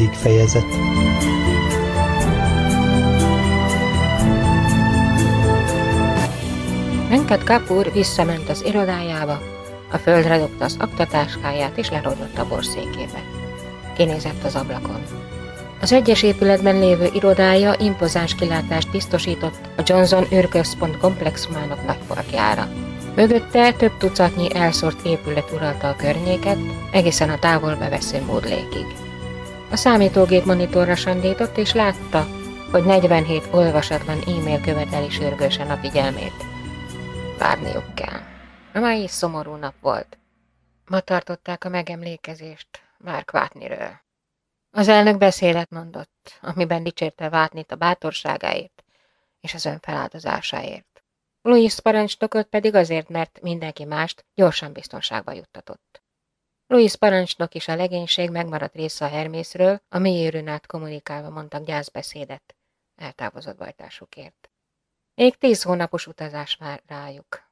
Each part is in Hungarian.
Hatodik fejezet Venkat Kapur visszament az irodájába, a földre dobta az aktatáskáját és lerodott a borszékébe. Kinézett az ablakon. Az egyes épületben lévő irodája impozáns kilátást biztosított a Johnson űrközpont komplexumának nagyparkjára. Mögötte több tucatnyi elszórt épület uralta a környéket, egészen a távol bevesző módlékig. A számítógép monitorra sandított, és látta, hogy 47 olvasatlan e-mail követeli sürgősen a figyelmét. Várniuk kell. A mai szomorú nap volt. Ma tartották a megemlékezést Mark Vátniről. Az elnök beszélet mondott, amiben dicsérte Vátnit a bátorságáért és az önfeláldozásáért. Louis parancsnokot pedig azért, mert mindenki mást gyorsan biztonságba juttatott. Louis parancsnok is a legénység megmaradt része a Hermészről, a mélyérőn át kommunikálva mondtak gyászbeszédet, eltávozott bajtásukért. Még tíz hónapos utazás már rájuk.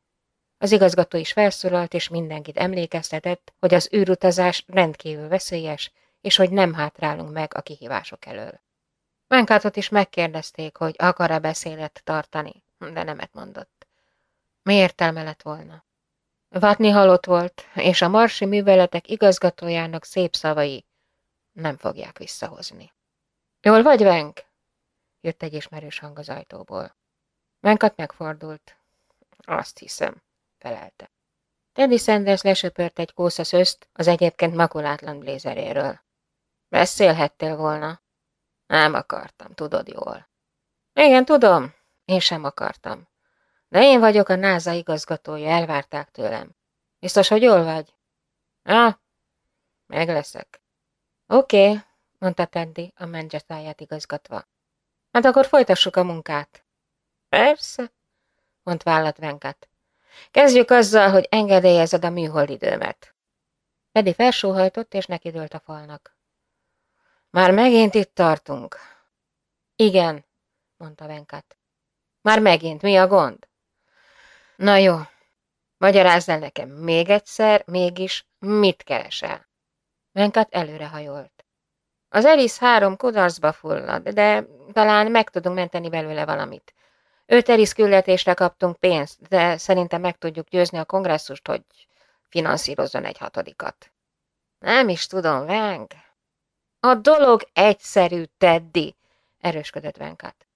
Az igazgató is felszólalt, és mindenkit emlékeztetett, hogy az űrutazás rendkívül veszélyes, és hogy nem hátrálunk meg a kihívások elől. Mankátot is megkérdezték, hogy akar-e beszélet tartani, de nemet mondott. Mi értelme lett volna? Vatni halott volt, és a marsi műveletek igazgatójának szép szavai nem fogják visszahozni. Jól vagy, Venk? Jött egy ismerős hang az ajtóból. Venkat megfordult. Azt hiszem, felelte. Teddy Sanders lesöpört egy kósza szözt az egyébként makulátlan blézeréről. Beszélhettél volna. Nem akartam, tudod jól. Igen, tudom, én sem akartam. De én vagyok a NASA igazgatója, elvárták tőlem. Biztos, hogy jól vagy? Ja, meg leszek. Oké, okay, mondta Teddy a mendzsetáját igazgatva. Hát akkor folytassuk a munkát. Persze, mondta vállat Venkat. Kezdjük azzal, hogy engedélyezed a műholdidőmet. Teddy felsóhajtott, és nekidőlt a falnak. Már megint itt tartunk. Igen, mondta Venkat. Már megint, mi a gond? Na jó, magyarázz el nekem még egyszer, mégis mit keresel? Venkat előrehajolt. Az Eris három kudarcba fullad, de talán meg tudunk menteni belőle valamit. Öt Eris küldetésre kaptunk pénzt, de szerintem meg tudjuk győzni a kongresszust, hogy finanszírozzon egy hatodikat. Nem is tudom, Veng. A dolog egyszerű, Teddy, erősködött Venkat.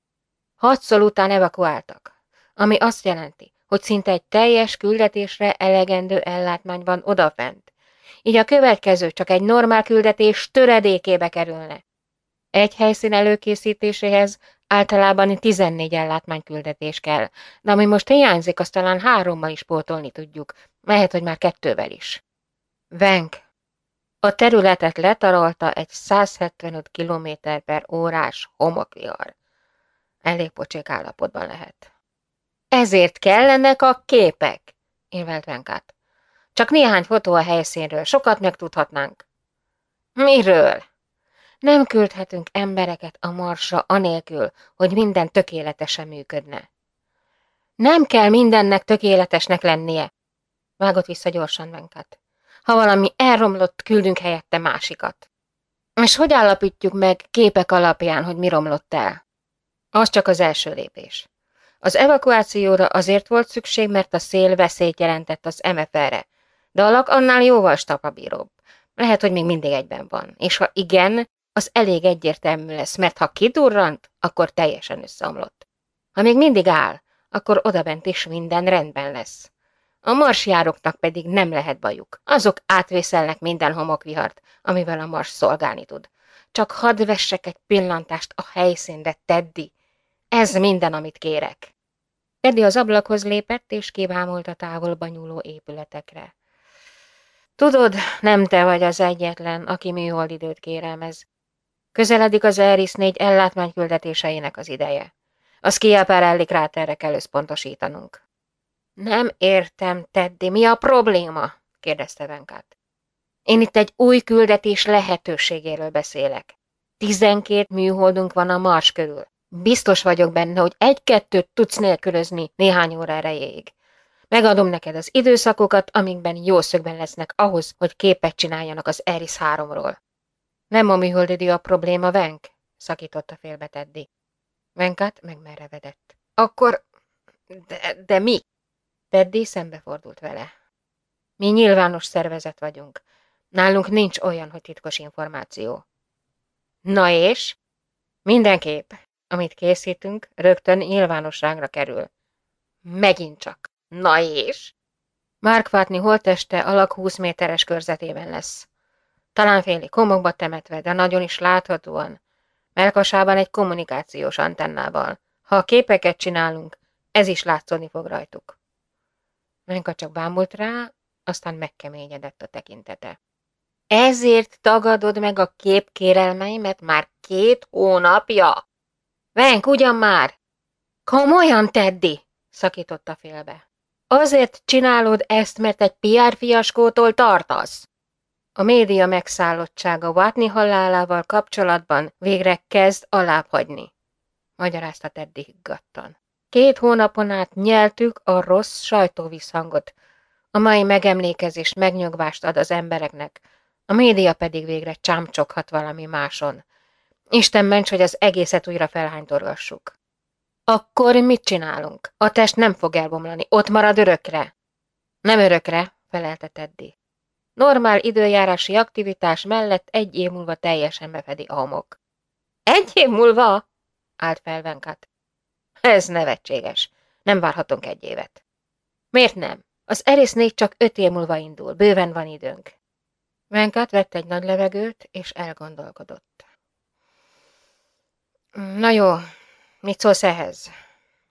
Hatszor után evakuáltak, ami azt jelenti, hogy szinte egy teljes küldetésre elegendő ellátmány van odafent. Így a következő csak egy normál küldetés töredékébe kerülne. Egy helyszín előkészítéséhez általában 14 ellátmányküldetés kell, de ami most hiányzik, azt talán hárommal is pótolni tudjuk, mehet, hogy már kettővel is. Venk, a területet letarolta egy 175 km per órás homokvihar. Elég pocsék állapotban lehet. Ezért kellenek a képek, érvelt Venkát. Csak néhány fotó a helyszínről, sokat megtudhatnánk. Miről? Nem küldhetünk embereket a marsra anélkül, hogy minden tökéletesen működne. Nem kell mindennek tökéletesnek lennie, vágott vissza gyorsan Venkat. Ha valami elromlott, küldünk helyette másikat. És hogy állapítjuk meg képek alapján, hogy mi romlott el? Az csak az első lépés. Az evakuációra azért volt szükség, mert a szél veszélyt jelentett az MFR-re, de a lak annál jóval stapabíróbb. Lehet, hogy még mindig egyben van, és ha igen, az elég egyértelmű lesz, mert ha kidurrant, akkor teljesen összeomlott. Ha még mindig áll, akkor odabent is minden rendben lesz. A marsjároknak pedig nem lehet bajuk. Azok átvészelnek minden homokvihart, amivel a mars szolgálni tud. Csak hadd vessek egy pillantást a helyszínre, Teddy. Ez minden, amit kérek. Teddy az ablakhoz lépett, és kibámult a távolba nyúló épületekre. Tudod, nem te vagy az egyetlen, aki műholdidőt kérelmez. Közeledik az Eris négy ellátmány küldetéseinek az ideje. A Schiaparelli kráterre kell összpontosítanunk. Nem értem, Teddy, mi a probléma? kérdezte Venkát. Én itt egy új küldetés lehetőségéről beszélek. Tizenkét műholdunk van a Mars körül. Biztos vagyok benne, hogy egy-kettőt tudsz nélkülözni néhány óra erejéig. Megadom neked az időszakokat, amikben jó szögben lesznek ahhoz, hogy képet csináljanak az Eris 3-ról. Nem a műholdidi a probléma, Venk, szakította félbe Teddy. Venkát megmerevedett. Akkor, de, de mi? Teddy szembefordult vele. Mi nyilvános szervezet vagyunk. Nálunk nincs olyan, hogy titkos információ. Na és? Mindenképp, amit készítünk, rögtön nyilvánosságra kerül. Megint csak. Na és? Márkvátni holteste alak 20 méteres körzetében lesz. Talán féli komokba temetve, de nagyon is láthatóan. Melkasában egy kommunikációs antennával. Ha a képeket csinálunk, ez is látszani fog rajtuk. Menka csak bámult rá, aztán megkeményedett a tekintete. Ezért tagadod meg a képkérelmeimet már két hónapja? Venk, ugyan már! Komolyan, Teddy! szakította félbe. Azért csinálod ezt, mert egy PR fiaskótól tartasz? A média megszállottsága Watney halálával kapcsolatban végre kezd alábbhagyni, magyarázta Teddy higgadtan. Két hónapon át nyeltük a rossz sajtóvisszhangot, amely megemlékezés megnyugvást ad az embereknek, a média pedig végre csámcsoghat valami máson. Isten ments, hogy az egészet újra felhánytorgassuk. Akkor mit csinálunk? A test nem fog elbomlani, ott marad örökre. Nem örökre, felelte Teddy. Normál időjárási aktivitás mellett egy év múlva teljesen befedi a homok. Egy év múlva? állt fel Venkat. Ez nevetséges. Nem várhatunk egy évet. Miért nem? Az Eris négy csak öt év múlva indul, bőven van időnk. Venkat vett egy nagy levegőt, és elgondolkodott. Na jó, mit szólsz ehhez?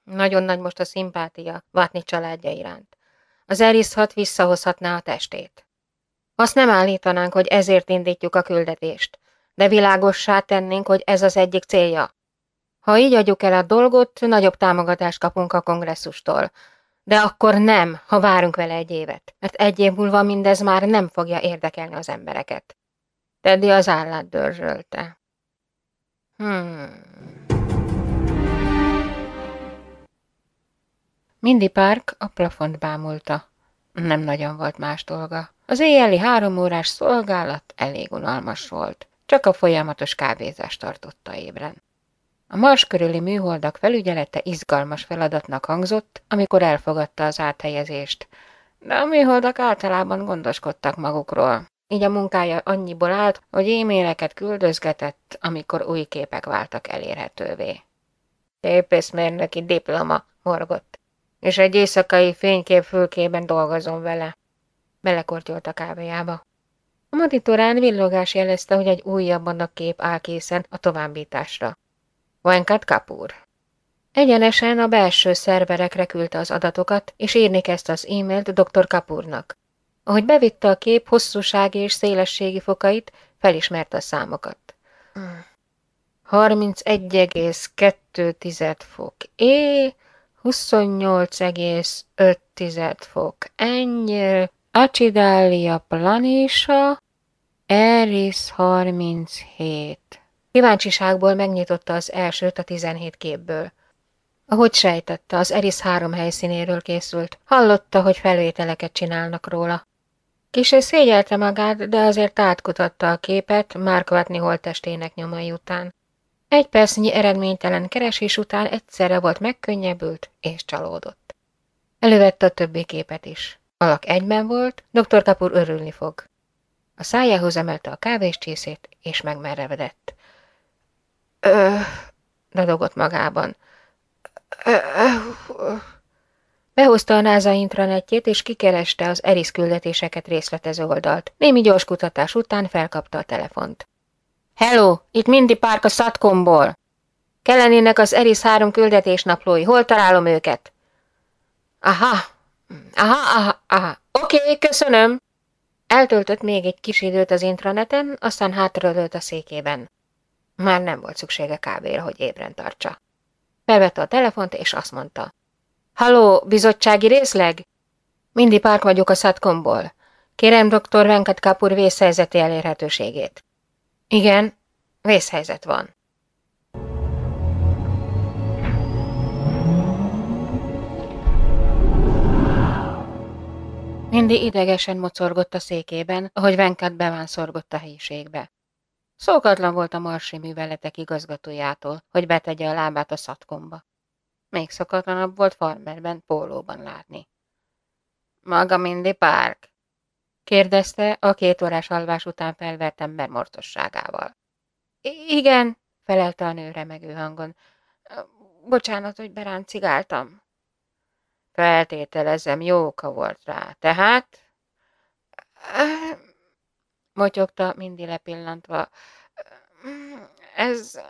Nagyon nagy most a szimpátia Vatni családja iránt. Az Eris hat visszahozhatná a testét. Azt nem állítanánk, hogy ezért indítjuk a küldetést, de világossá tennénk, hogy ez az egyik célja. Ha így adjuk el a dolgot, nagyobb támogatást kapunk a kongresszustól. De akkor nem, ha várunk vele egy évet, mert egy év múlva mindez már nem fogja érdekelni az embereket. Teddy az állát dörzsölte. Hmm. Mindy Park a plafont bámulta. Nem nagyon volt más dolga. Az éjjeli három órás szolgálat elég unalmas volt. Csak a folyamatos kávézást tartotta ébren. A Mars körüli műholdak felügyelete izgalmas feladatnak hangzott, amikor elfogadta az áthelyezést, de a műholdak általában gondoskodtak magukról. Így a munkája annyiból állt, hogy e-maileket küldözgetett, amikor új képek váltak elérhetővé. Képészmérnöki diploma, morgott, és egy éjszakai fénykép fülkében dolgozom vele. Belekortyolt a kávéjába. A monitorán villogás jelezte, hogy egy újabb annak kép áll készen a továbbításra. Venkat Kapur. Egyenesen a belső szerverekre küldte az adatokat, és írni kezdte az e-mailt dr. Kapurnak. Ahogy bevitte a kép hosszúsági és szélességi fokait, felismerte a számokat. 31,2 fok E, 28,5 fok Ennyi, Acidalia planisha, Eris 37. Kíváncsiságból megnyitotta az elsőt a 17 képből. Ahogy sejtette, az Eris három helyszínéről készült. Hallotta, hogy felvételeket csinálnak róla. Kisé szégyelte magát, de azért átkutatta a képet Mark Watney holttestének nyomai után. Egy percnyi eredménytelen keresés után egyszerre volt megkönnyebbült és csalódott. Elővette a többi képet is. Alak egyben volt, dr. Kapur örülni fog. A szájához emelte a kávéscsészét, és megmerevedett. Ö, dadogott magában. Ö, ö, Behozta a NASA intranetjét, és kikereste az ERIS küldetéseket részletező oldalt. Némi gyors kutatás után felkapta a telefont. Hello, itt Mindy Park a Satcomból. Kellenének az ERIS három küldetésnaplói. Hol találom őket? Aha, aha, aha, aha. Oké, okay, köszönöm. Eltöltött még egy kis időt az intraneten, aztán hátradőlt a székében. Már nem volt szüksége kávéra, hogy ébren tartsa. Felvette a telefont, és azt mondta. Halló, bizottsági részleg? Mindy Park vagyok a Satcomból. Kérem dr. Venkat Kapur vészhelyzeti elérhetőségét. Igen, vészhelyzet van. Mindy idegesen mocorgott a székében, ahogy Venkat bevánszorgott a helyiségbe. Szókatlan volt a marsi műveletek igazgatójától, hogy betegye a lábát a szatkomba. Még szokatlanabb volt farmerben pólóban látni. Maga Mindy Park? kérdezte a két órás alvás után felvert ember mortosságával. Igen, felelte a nő remegő hangon. Bocsánat, hogy beráncigáltam. Feltételezem, jó oka volt rá. Tehát? Motyogta, mindig lepillantva. Ez...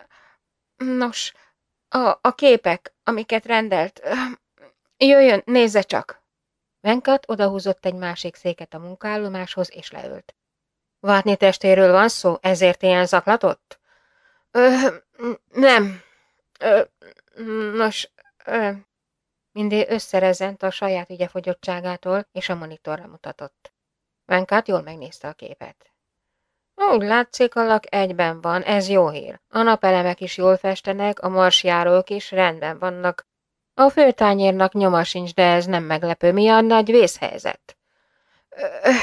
Nos, a, a képek, amiket rendelt. Jöjjön, nézze csak! Venkat odahúzott egy másik széket a munkállomáshoz, és leült. Vátni testéről van szó, ezért ilyen zaklatott? Ö, nem. Ö, nos, ö. Mindé összerezent a saját ügyefogyottságától, és a monitorra mutatott. Venkát jól megnézte a képet. Úgy látszik, a lak egyben van, ez jó hír. A napelemek is jól festenek, a marsjárók is rendben vannak. A főtányérnak nyoma sincs, de ez nem meglepő. Mi a nagy vészhelyzet? Öh,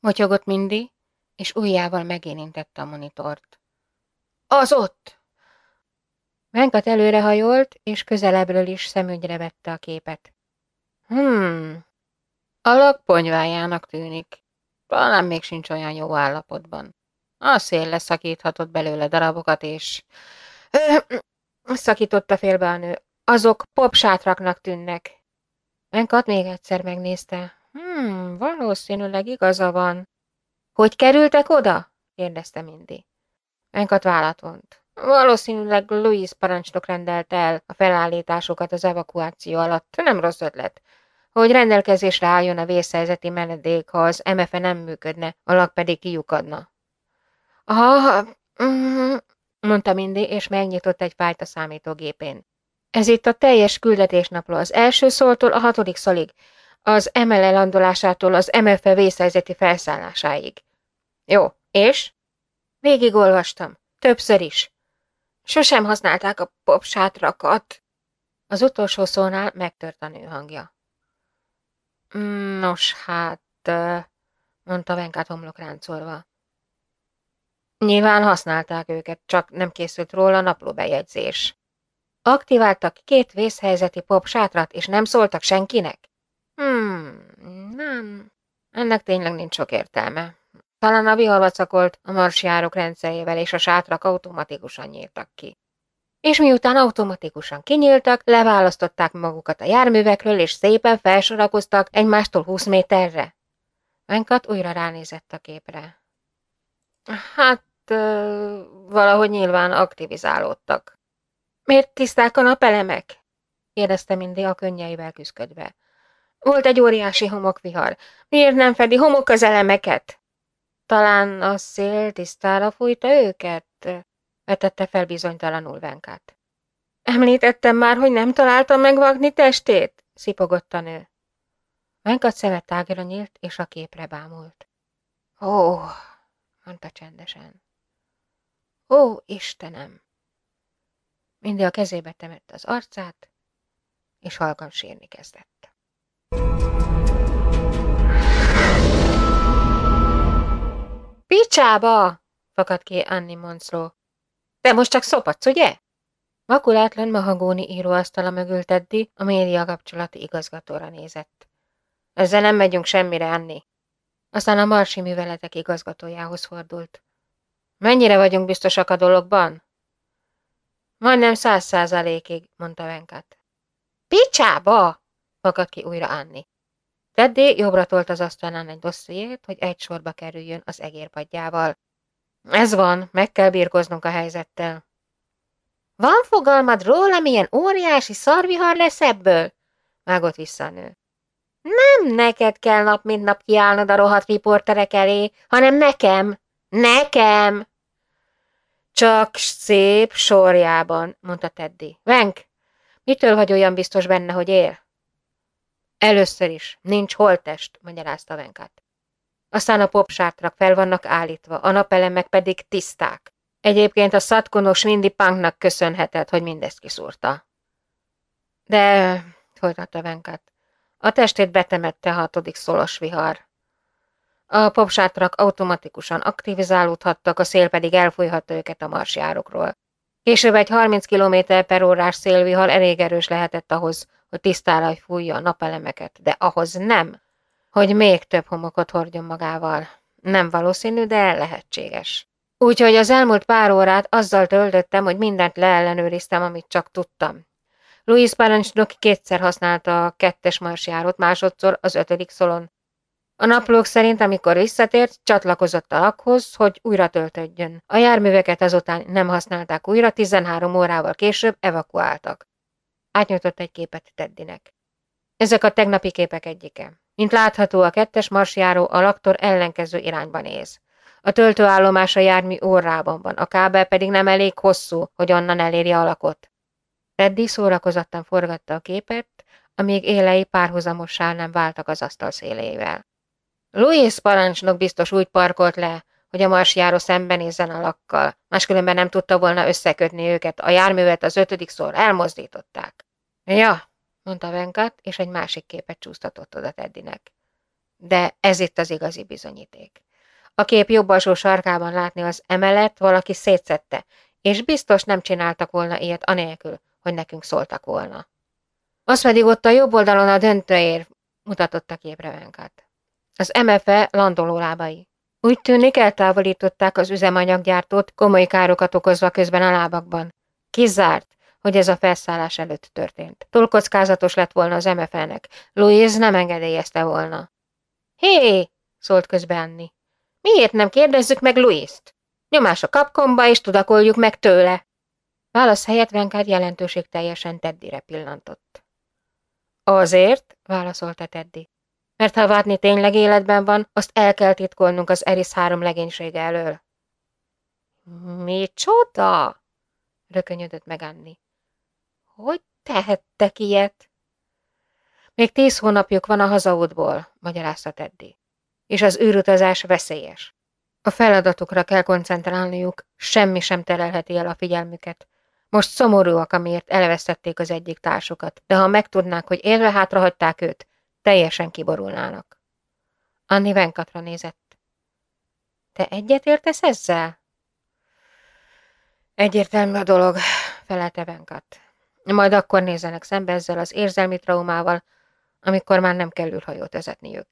motyogott Mindy, és ujjával megérintette a monitort. Az ott! Venkat előrehajolt, és közelebbről is szemügyre vette a képet. Hmm, a lak ponyvájának tűnik. Talán még sincs olyan jó állapotban. A szél leszakíthatott belőle darabokat, és... Szakította félbe a nő. Azok popsátraknak tűnnek. Venkat még egyszer megnézte. Hmm, valószínűleg igaza van. Hogy kerültek oda? kérdezte Mindy. Venkat vállat. Valószínűleg Louis parancsnok rendelt el a felállításokat az evakuáció alatt. Nem rossz ötlet hogy rendelkezésre álljon a vészhelyzeti menedék, ha az MFE nem működne, a lak pedig kiukadna. Aha, mm, mondta Mindy, és megnyitott egy fájt a számítógépén. Ez itt a teljes küldetésnapló, az első szóltól a hatodik szolig, az MLE landolásától az MFE vészhelyzeti felszállásáig. Jó, és? Végigolvastam, többször is. Sosem használták a popsátrakat. Az utolsó szónál megtört a nő hangja. Nos, hát, mondta Venkát homlok ráncolva. Nyilván használták őket, csak nem készült róla naplóbejegyzés. Aktiváltak két vészhelyzeti pop sátrat, és nem szóltak senkinek? Hmm, nem. Ennek tényleg nincs sok értelme. Talán a viharvacakolt a marsjárok rendszerével, és a sátrak automatikusan nyíltak ki és miután automatikusan kinyíltak, leválasztották magukat a járművekről, és szépen felsorakoztak egymástól húsz méterre. Venkat újra ránézett a képre. Hát, valahogy nyilván aktivizálódtak. Miért tiszták a napelemek? kérdezte mindig a könnyeivel küzdködve. Volt egy óriási homokvihar. Miért nem fedi homok az elemeket? Talán a szél tisztára fújta őket? Vetette fel bizonytalanul Venkát. Említettem már, hogy nem találtam megvagni testét? szipogott a nő. Venkat szeme tágra nyílt, és a képre bámult. Ó, mondta csendesen. Ó, Istenem! Mindig a kezébe temette az arcát, és halkan sírni kezdett. Picsába! fakadt ki Annie Monslow, te most csak szopadsz, ugye? Makulátlan mahagóni íróasztala mögül Teddy a média kapcsolati igazgatóra nézett. Ezzel nem megyünk semmire, Anni. Aztán a marsi műveletek igazgatójához fordult. Mennyire vagyunk biztosak a dologban? Majdnem száz százalékig, mondta Venkat. Picsába! fakadt ki újra Anni. Teddy jobbra tolt az asztalán egy dossziét, hogy egy sorba kerüljön az egérpadjával. Ez van, meg kell birkoznunk a helyzettel. Van fogalmad róla, milyen óriási szarvihar lesz ebből? Vágott vissza a nő. Nem neked kell nap mint nap kiállnod a rohadt riporterek elé, hanem nekem. Nekem! Csak szép sorjában, mondta Teddy. Venk, mitől vagy olyan biztos benne, hogy él? Először is, nincs holtest, magyarázta Venkát. Aztán a popsátrak fel vannak állítva, a napelemek pedig tiszták. Egyébként a szatkonos Mindy Punknak köszönhetett, hogy mindezt kiszúrta. De, folytatta Venkat, a testét betemette a hatodik szolos vihar. A popsátrak automatikusan aktivizálódhattak, a szél pedig elfújhatta őket a marsjárokról. Később egy 30 km per órás szélvihar elég erős lehetett ahhoz, hogy tisztálaj fújja a napelemeket, de ahhoz nem, hogy még több homokot hordjon magával. Nem valószínű, de lehetséges. Úgyhogy az elmúlt pár órát azzal töltöttem, hogy mindent leellenőriztem, amit csak tudtam. Louis parancsnok kétszer használta a kettes marsjárót, másodszor az ötödik szolon. A naplók szerint, amikor visszatért, csatlakozott a lakhoz, hogy újra töltödjön. A járműveket azután nem használták újra, 13 órával később evakuáltak. Átnyújtott egy képet Teddinek. Ezek a tegnapi képek egyike. Mint látható, a kettes marsjáró a laktor ellenkező irányba néz. A töltőállomás a jármű órában van, a kábel pedig nem elég hosszú, hogy onnan elérje a lakot. Teddy szórakozottan forgatta a képet, amíg élei párhuzamossá nem váltak az asztal szélével. Louis parancsnok biztos úgy parkolt le, hogy a marsjáró szembenézzen a lakkal, máskülönben nem tudta volna összekötni őket, a járművet az ötödik szor elmozdították. Ja, mondta Venkat, és egy másik képet csúsztatott oda Teddynek. De ez itt az igazi bizonyíték. A kép jobb alsó sarkában látni az emelet valaki szétszette, és biztos nem csináltak volna ilyet anélkül, hogy nekünk szóltak volna. Az pedig ott a jobb oldalon a döntőér, mutatott a képre Venkat. Az MFE landoló lábai. Úgy tűnik eltávolították az üzemanyaggyártót, komoly károkat okozva közben a lábakban. Kizárt, hogy ez a felszállás előtt történt. Túl kockázatos lett volna az MFE-nek. Louise nem engedélyezte volna. Hé! szólt közbe Anni. Miért nem kérdezzük meg Louise-t? Nyomás a kapkomba, és tudakoljuk meg tőle. Válasz helyett Venkár jelentőség teljesen Teddire pillantott. Azért, válaszolta Teddy, mert ha Vádni tényleg életben van, azt el kell titkolnunk az Eris három legénysége elől. Micsoda? rökönyödött meg Anni. Hogy tehettek ilyet? Még tíz hónapjuk van a hazaútból, magyarázta Teddy, és az űrutazás veszélyes. A feladatukra kell koncentrálniuk, semmi sem terelheti el a figyelmüket. Most szomorúak, amiért elvesztették az egyik társukat, de ha megtudnák, hogy élve hátrahagyták őt, teljesen kiborulnának. Anni Venkatra nézett. Te egyetértesz ezzel? Egyértelmű a dolog, felelte Venkat. Majd akkor nézzenek szembe ezzel az érzelmi traumával, amikor már nem kell űrhajót vezetniük.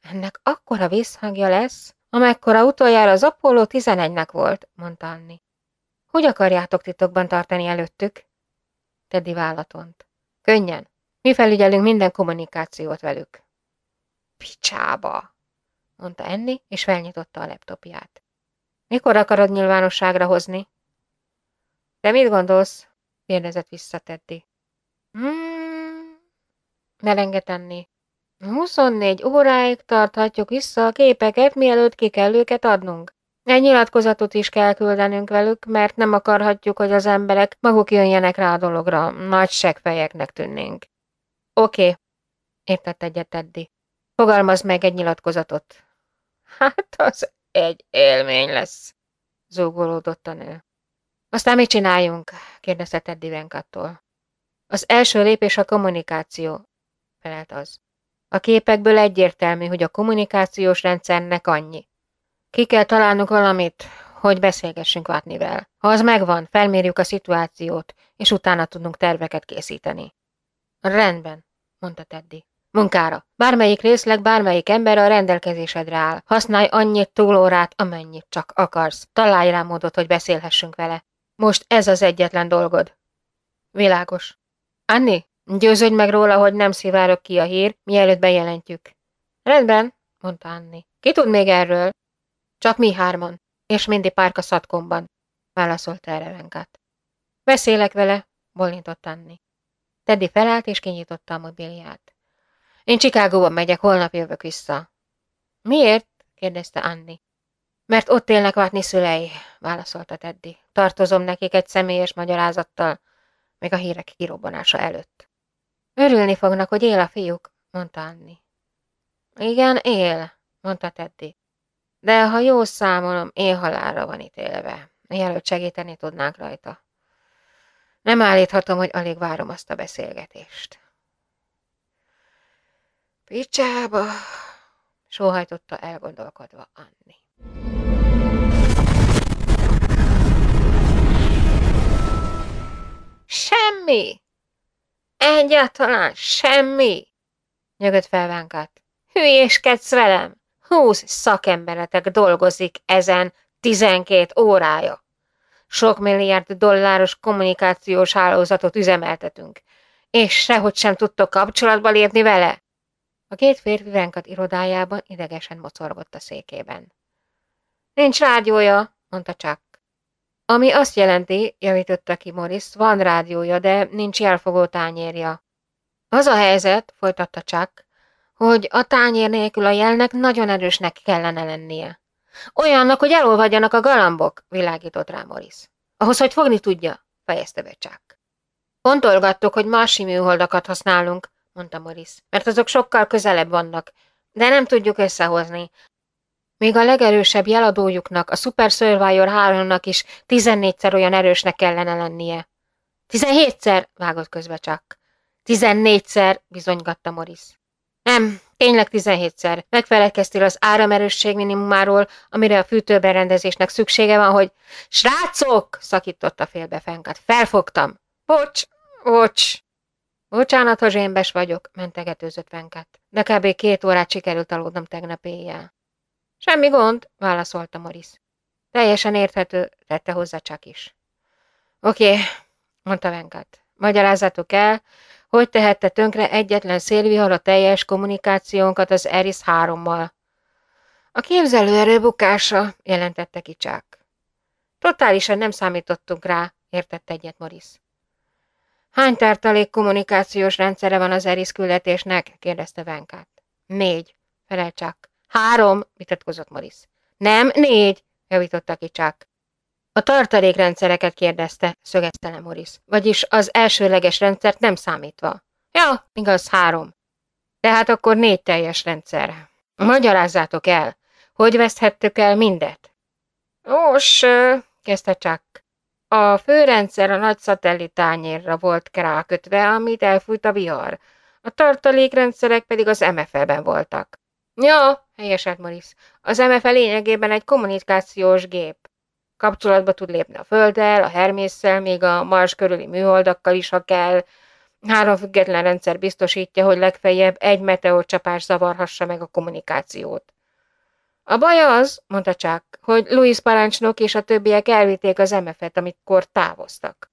Ennek akkora visszhangja lesz, amekkora utoljára az Apollo 11-nek volt, mondta Anni. Hogy akarjátok titokban tartani előttük? Teddy vállatont. Könnyen. Mi felügyelünk minden kommunikációt velük. Picsába, mondta Enni, és felnyitotta a laptopját. Mikor akarod nyilvánosságra hozni? Te mit gondolsz? Kérdezett vissza Teddy. Hmm, melengett Enni. 24 óráig tarthatjuk vissza a képeket, mielőtt ki kell őket adnunk. Egy nyilatkozatot is kell küldenünk velük, mert nem akarhatjuk, hogy az emberek maguk jönjenek rá a dologra. Nagy segfejeknek tűnnénk. Oké, okay. értett egyet Teddy. Fogalmaz meg egy nyilatkozatot. Hát az egy élmény lesz, zúgolódott a nő. Aztán mit csináljunk? kérdezte Teddy Venkattól. Az első lépés a kommunikáció, felelt az. A képekből egyértelmű, hogy a kommunikációs rendszernek annyi. Ki kell találnunk valamit, hogy beszélgessünk Vátnivel. Ha az megvan, felmérjük a szituációt, és utána tudunk terveket készíteni. Rendben, mondta Teddy. Munkára. Bármelyik részleg, bármelyik ember a rendelkezésedre áll. Használj annyit túlórát, amennyit csak akarsz. Találj rá módot, hogy beszélhessünk vele. Most ez az egyetlen dolgod. Világos. Anni, győződj meg róla, hogy nem szivárok ki a hír, mielőtt bejelentjük. Rendben, mondta Anni. Ki tud még erről? Csak mi hárman, és mindig párka szatkomban, válaszolta erre Venkát. Beszélek vele, bolintott Anni. Teddy felállt és kinyitotta a mobilját. Én Csikágóban megyek, holnap jövök vissza. Miért? kérdezte Anni. Mert ott élnek Vátni szülei, válaszolta Teddy. Tartozom nekik egy személyes magyarázattal, még a hírek kirobbanása előtt. Örülni fognak, hogy él a fiúk, mondta Anni. Igen, él, mondta Teddy. De ha jól számolom, én halálra van ítélve. Mielőtt segíteni tudnánk rajta. Nem állíthatom, hogy alig várom azt a beszélgetést. Picsába, sóhajtotta elgondolkodva Anni. Semmi! Egyáltalán semmi! Nyögött fel Vánkát. Hülyéskedsz velem! Húsz szakemberetek dolgozik ezen tizenkét órája. Sok milliárd dolláros kommunikációs hálózatot üzemeltetünk, és sehogy sem tudtok kapcsolatba lépni vele. A két férfi Venkat irodájában idegesen mocorgott a székében. Nincs rádiója, mondta Chuck. Ami azt jelenti, javította ki Morris, van rádiója, de nincs jelfogó tányérja. Az a helyzet, folytatta Chuck, hogy a tányér nélkül a jelnek nagyon erősnek kellene lennie. Olyannak, hogy elolvadjanak a galambok, világított rá Morris. Ahhoz, hogy fogni tudja, fejezte be Chuck. Fontolgattuk, hogy más műholdakat használunk, mondta Morris, mert azok sokkal közelebb vannak, de nem tudjuk összehozni. Még a legerősebb jeladójuknak, a Super Survivor 3-nak is 14-szer olyan erősnek kellene lennie. 17-szer, vágott közbe csak. 14-szer, bizonygatta Morris. Nem, tényleg 17-szer. Megfelelkeztél az áramerősség minimumáról, amire a fűtőberendezésnek szüksége van, hogy... Srácok! szakította félbe Fenkat. Felfogtam. Bocs, bocs. Bocsánat, ha zsémbes vagyok, mentegetőzött Venkat. De kb. két órát sikerült aludnom tegnap éjjel. Semmi gond, válaszolta Morris. Teljesen érthető, tette hozzá csak is. Oké, mondta Venkat. Magyarázzatok el, hogy tehette tönkre egyetlen szélvihar a teljes kommunikációnkat az Eris 3-mal. A képzelőerő bukása, jelentette kicsák. Totálisan nem számítottunk rá, értette egyet Morris. Hány tartalék kommunikációs rendszere van az Eris küldetésnek? kérdezte Venkát. Négy, felel csak. Három, vitatkozott Morris. Nem, négy, javította ki csak. A tartalékrendszereket kérdezte, szögezte le Morris. Vagyis az elsőleges rendszert nem számítva. Ja, igaz, három. Tehát akkor négy teljes rendszer. Magyarázzátok el, hogy veszthettük el mindet? Os, kezdte csak. A főrendszer a nagy szatellitányérra volt rákötve, amit elfújt a vihar. A tartalékrendszerek pedig az MFL-ben voltak. Ja, helyeselt Morris. Az MFL lényegében egy kommunikációs gép. Kapcsolatba tud lépni a Földdel, a Hermésszel, még a Mars körüli műholdakkal is, ha kell. Három független rendszer biztosítja, hogy legfeljebb egy meteorcsapás zavarhassa meg a kommunikációt. A baj az, mondta csak, hogy Louis parancsnok és a többiek elvitték az MF-et, amikor távoztak.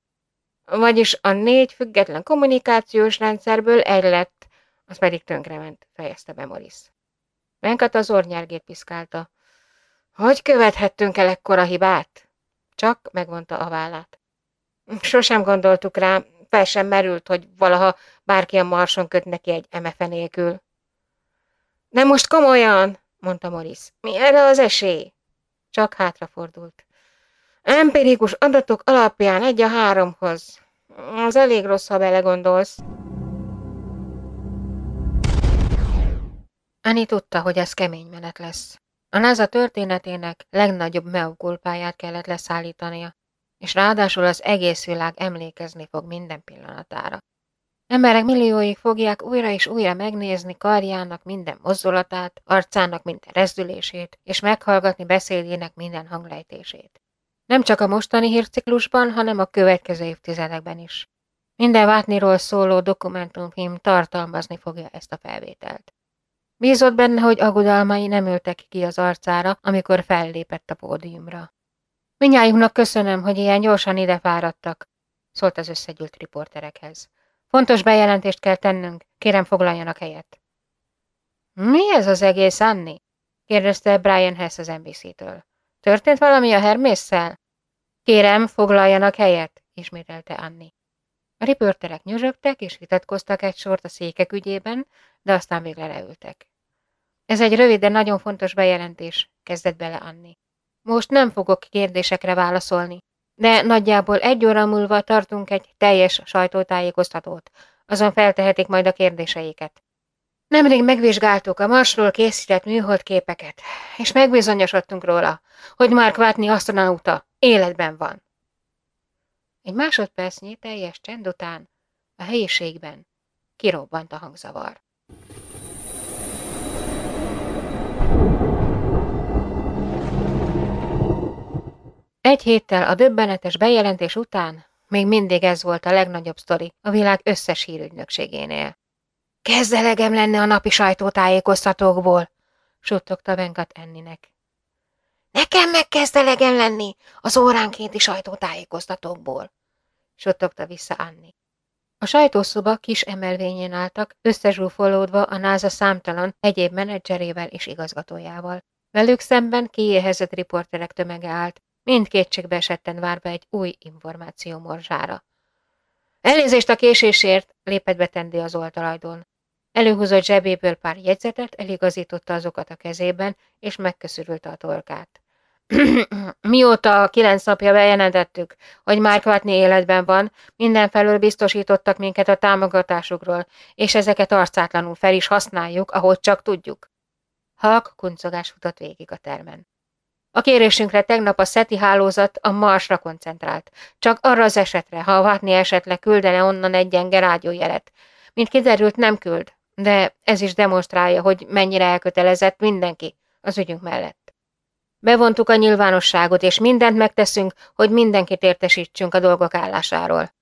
Vagyis a négy független kommunikációs rendszerből egy lett, az pedig tönkrement, fejezte be Morris. Venkat az ornyárgét piszkálta. Hogy követhettünk el ekkora hibát? Csak megvonta a vállát. Sosem gondoltuk rá, fel sem merült, hogy valaha bárki a marson köt neki egy MF-e nélkül. De most komolyan, mondta Morris. Mi erre az esély? Csak hátrafordult. Empirikus adatok alapján egy a háromhoz. Az elég rossz, ha belegondolsz. Ani tudta, hogy ez kemény menet lesz. A NASA történetének legnagyobb meugulpáját kellett leszállítania, és ráadásul az egész világ emlékezni fog minden pillanatára. Emberek millióik fogják újra és újra megnézni karjának minden mozdulatát, arcának minden rezdülését, és meghallgatni beszédének minden hanglejtését. Nem csak a mostani hírciklusban, hanem a következő évtizedekben is. Minden Vátniról szóló dokumentumfilm tartalmazni fogja ezt a felvételt. Bízott benne, hogy aggodalmai nem ültek ki az arcára, amikor fellépett a pódiumra. Minnyájunknak köszönöm, hogy ilyen gyorsan ide fáradtak, szólt az összegyűlt riporterekhez. Fontos bejelentést kell tennünk, kérem foglaljanak helyet. Mi ez az egész, Anni? kérdezte Brian Hess az NBC-től. Történt valami a Hermésszel? Kérem, foglaljanak helyet, ismételte Anni. A riporterek nyözsögtek és vitatkoztak egy sort a székek ügyében, de aztán végre leültek. Ez egy rövid, de nagyon fontos bejelentés, kezdett bele Anni. Most nem fogok kérdésekre válaszolni, de nagyjából egy óra múlva tartunk egy teljes sajtótájékoztatót, azon feltehetik majd a kérdéseiket. Nemrég megvizsgáltuk a Marsról készített műholdképeket, és megbizonyosodtunk róla, hogy Mark Watney asztronauta életben van. Egy másodpercnyi teljes csend után a helyiségben kirobbant a hangzavar. Egy héttel a döbbenetes bejelentés után még mindig ez volt a legnagyobb sztori a világ összes hírügynökségénél. Kezd elegem lenne a napi sajtótájékoztatókból, suttogta Venkat Enninek. Nekem meg kezd elegem lenni az óránkénti sajtótájékoztatókból, suttogta vissza Anni. A sajtószoba kis emelvényén álltak, összezsúfolódva a NASA számtalan egyéb menedzserével és igazgatójával. Velük szemben kiéhezett riporterek tömege állt, mind kétségbe esetten várva egy új információ morzsára. Elnézést a késésért, lépett be Tendi az oltalajdon. Előhúzott zsebéből pár jegyzetet, eligazította azokat a kezében, és megköszörülte a torkát. Mióta kilenc napja bejelentettük, hogy Mark Watney életben van, mindenfelől biztosítottak minket a támogatásukról, és ezeket arcátlanul fel is használjuk, ahogy csak tudjuk. Halk kuncogás futott végig a termen. A kérésünkre tegnap a SETI hálózat a Marsra koncentrált, csak arra az esetre, ha a Watney esetleg küldene onnan egy gyenge rádiójelet. Mint kiderült, nem küld, de ez is demonstrálja, hogy mennyire elkötelezett mindenki az ügyünk mellett. Bevontuk a nyilvánosságot, és mindent megteszünk, hogy mindenkit értesítsünk a dolgok állásáról.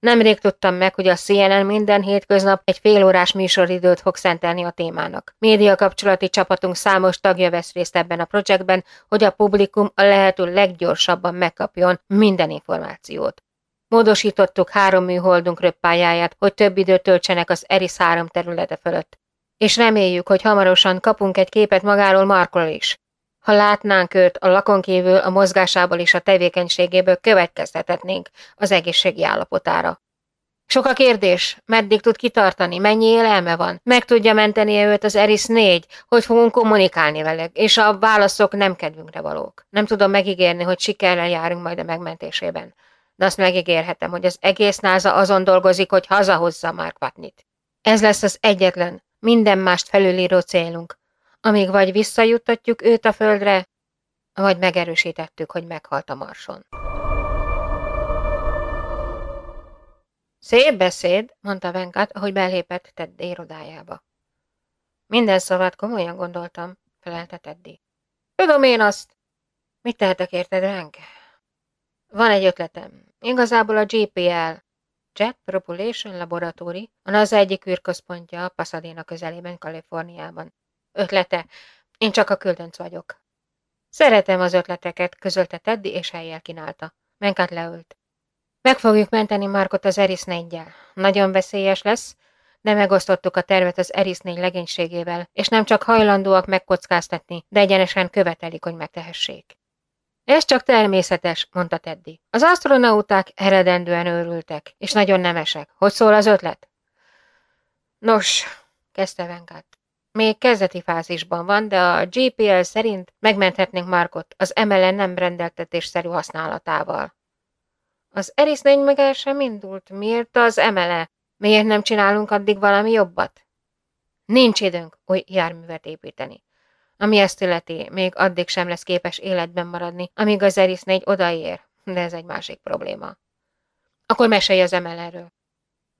Nemrég tudtam meg, hogy a CNN minden hétköznap egy félórás műsoridőt fog szentelni a témának. Média kapcsolati csapatunk számos tagja vesz részt ebben a projektben, hogy a publikum a lehető leggyorsabban megkapjon minden információt. Módosítottuk három műholdunk röppályáját, hogy több időt töltsenek az Eris három területe fölött. És reméljük, hogy hamarosan kapunk egy képet magáról Markról is. Ha látnánk őt a lakon kívül a mozgásából és a tevékenységéből következtethetnénk az egészségi állapotára. Sok a kérdés, meddig tud kitartani, mennyi élelme van, meg tudja menteni őt az Eris 4, hogy fogunk kommunikálni vele, és a válaszok nem kedvünkre valók. Nem tudom megígérni, hogy sikerrel járunk majd a megmentésében. De azt megígérhetem, hogy az egész náza azon dolgozik, hogy hazahozza Mark Watnit. Ez lesz az egyetlen, minden mást felülíró célunk, amíg vagy visszajuttatjuk őt a földre, vagy megerősítettük, hogy meghalt a marson. Szép beszéd, mondta Venkat, ahogy belépett Teddy irodájába. Minden szavát komolyan gondoltam, felelte Teddy. Tudom én azt. Mit tehetek érted, Venk? Van egy ötletem. Igazából a GPL, Jet Propulsion Laboratory, a NASA egyik űrközpontja a Pasadena közelében, Kaliforniában. Ötlete. Én csak a küldönc vagyok. Szeretem az ötleteket, közölte Teddy, és helyjel kínálta. Menkát leült. Meg fogjuk menteni Markot az Eris 4 Nagyon veszélyes lesz, de megosztottuk a tervet az Eris 4 legénységével, és nem csak hajlandóak megkockáztatni, de egyenesen követelik, hogy megtehessék. Ez csak természetes, mondta Teddy. Az astronauták eredendően őrültek, és nagyon nemesek. Hogy szól az ötlet? Nos, kezdte Venkát. Még kezdeti fázisban van, de a GPL szerint megmenthetnénk Markot az MLN nem rendeltetésszerű használatával. Az Eris 4 meg el sem indult. Miért az MLE? Miért nem csinálunk addig valami jobbat? Nincs időnk új járművet építeni. Ami ezt illeti, még addig sem lesz képes életben maradni, amíg az Eris 4 odaér, de ez egy másik probléma. Akkor mesélj az MLE-ről.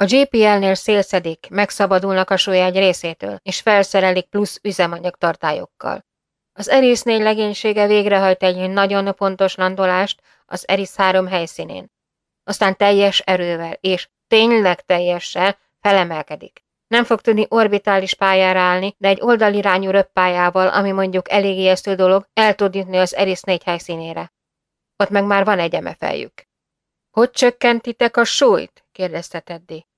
A GPL-nél szélszedik, megszabadulnak a egy részétől, és felszerelik plusz üzemanyag tartályokkal. Az Eris 4 legénysége végrehajt egy nagyon pontos landolást az Eris 3 helyszínén. Aztán teljes erővel, és tényleg teljessel felemelkedik. Nem fog tudni orbitális pályára állni, de egy oldalirányú röppályával, ami mondjuk elég ijesztő dolog, el tud jutni az Eris 4 helyszínére. Ott meg már van egy emefeljük. Hogy csökkentitek a súlyt? kérdezte Teddy.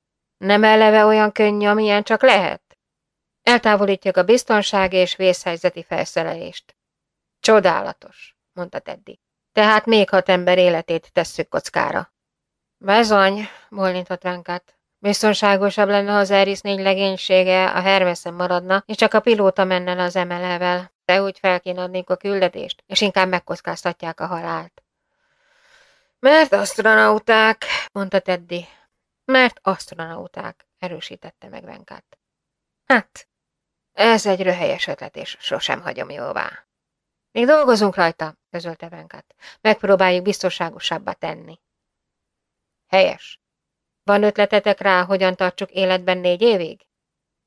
Nem eleve olyan könnyű, amilyen csak lehet? Eltávolítjuk a biztonsági és vészhelyzeti felszerelést. Csodálatos, mondta Teddy. Tehát még hat ember életét tesszük kockára. Bezony, bólintott Venkát. Biztonságosabb lenne, ha az Eris négy legénysége a Hermeszen maradna, és csak a pilóta menne az emelevel. De úgy felkínadnék a küldetést, és inkább megkockáztatják a halált. Mert asztronauták, mondta Teddy. Mert asztronauták, erősítette meg Venkát. Hát, ez egy röhelyes ötlet, és sosem hagyom jóvá. Még dolgozunk rajta, közölte Venkát. Megpróbáljuk biztonságosabbá tenni. Helyes. Van ötletetek rá, hogyan tartsuk életben négy évig?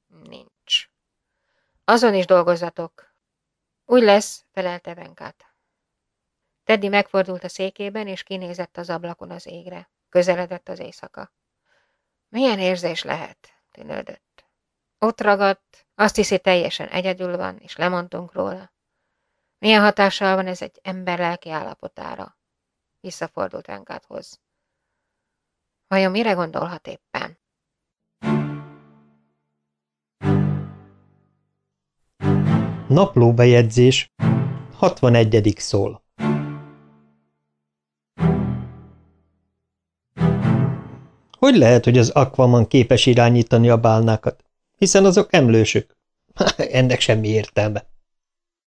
Nincs. Azon is dolgozatok. Úgy lesz, felelte Venkát. Teddy megfordult a székében, és kinézett az ablakon az égre. Közeledett az éjszaka. Milyen érzés lehet? tűnődött. Ott ragadt, azt hiszi teljesen egyedül van, és lemondtunk róla. Milyen hatással van ez egy ember lelki állapotára? Visszafordult Renkáthoz. Vajon mire gondolhat éppen? Naplóbejegyzés 61. szól Hogy lehet, hogy az Aquaman képes irányítani a bálnákat? Hiszen azok emlősök. Ennek semmi értelme.